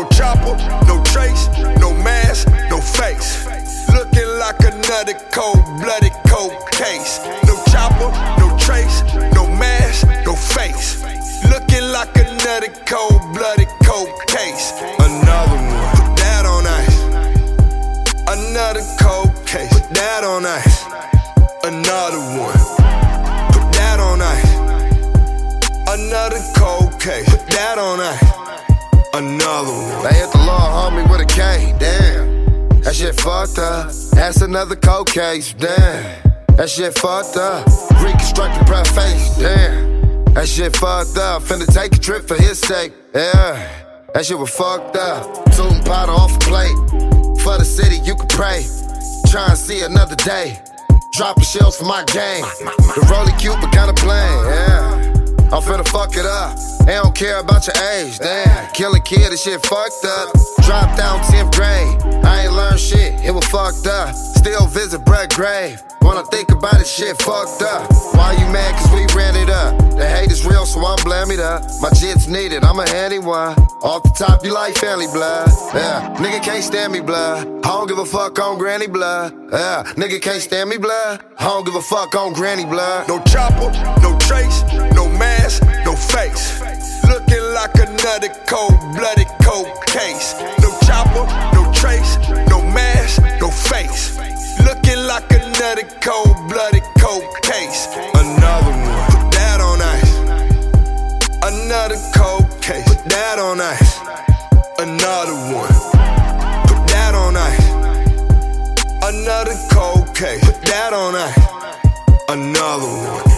No chopper, no trace, no mask, no face. Looking like another cold blooded cold case. No chopper, no trace, no mask, no face. Looking like another cold blooded cold case. Another one. Put that on ice. Another cold case. Put that on ice. Another one. Put that on ice. Another cold case. Put that on ice. Another one. They hit the law, homie, with a K. Damn. That shit fucked up. That's another cold case. Damn. That shit fucked up. reconstruct Reconstructed preface. Damn. That shit fucked up. Finna take a trip for his sake. Yeah. That shit was fucked up. Tootin' powder off a plate. For the city, you can pray. Try and see another day. Dropping shells for my game. The rolling Cupid kinda plain, yeah. I'm finna fuck it up. They don't care about your age, damn. Killing kid, this shit fucked up. Dropped down 10th grade. I ain't learned shit, it was fucked up. Still visit Brett Grave. I think about it, shit fucked up. Why you mad? Cause we ran it up. The hate is real, so I'm blame it up. My jits needed, I'm a handy one. Off the top, you like family blood. Yeah, nigga can't stand me blood. I don't give a fuck on granny blood. Yeah, nigga can't stand me blood. I don't give a fuck on granny blood. No chopper, no trace, no mask, no face. Looking like another cold blooded cold case. No chopper, no trace, no mask, no face. Looking like another cold blooded cold case. Another one. Put that on ice. Another cold case. Put that on ice. Another one. Put that on ice. Another cold case. Put that on ice. Another one.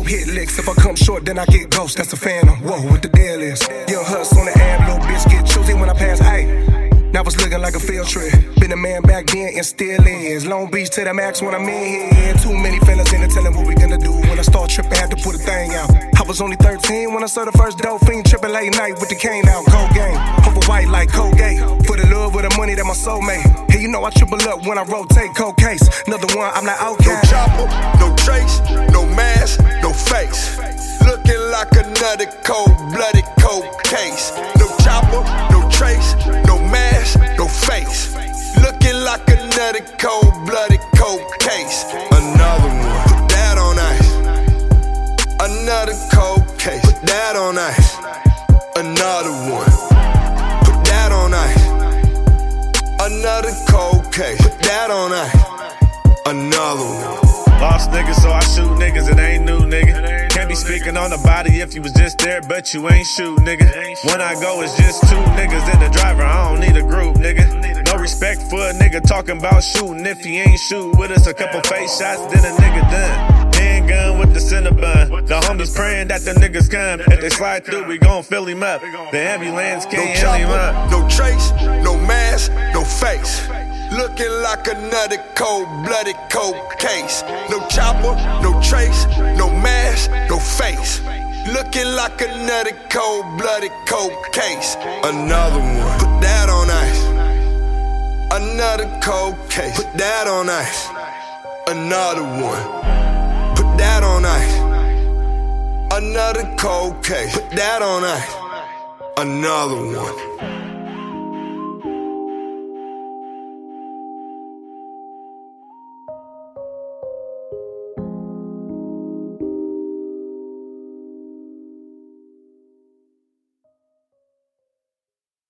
Dope, hit licks. If I come short, then I get ghost. That's a phantom. Whoa, what the deal is? Young Hus on the ab, little bitch get choosy when I pass. Hey. Now it's looking like a field trip. Been a man back then and still is. Long Beach to the max when I'm in here. Too many fellas in the telling what we gonna do. When I start tripping, had to put a thing out. I was only 13 when I saw the first dope fiend tripping late night with the cane out. Cold game, over white like Colgate. For the love of the money that my soul made. Hey, you know I triple up when I rotate cold case. Another one, I'm No okay. chopper, no trace, no no like another cold blooded cold case. No chopper, no trace, no mask, no face. Looking like another cold blooded cold case. Another one. Put that on ice. Another cold case. Put that on ice. Another one. Put that on ice. Another cold case. Put that on ice. Another one. Lost niggas, so I shoot niggas, it ain't new, nigga. Can't be speaking on the body if you was just there, but you ain't shoot, nigga. When I go, it's just two niggas in the driver, I don't need a group, nigga. No respect for a nigga talking about shooting if he ain't shoot with us. A couple face shots, then a nigga done. Handgun with the Cinnabon. The homies praying that the niggas come. If they slide through, we gon' fill him up. The ambulance No can't handle him up. no trace, no mask, no face. Looking like another cold blooded cold case. No chopper, no trace, no mask, no face. Looking like another cold blooded cold case. Another one. Put that on ice. Another cold case. Put that on ice. Another one. Put that on ice. Another cold case. Put that on ice. Another one.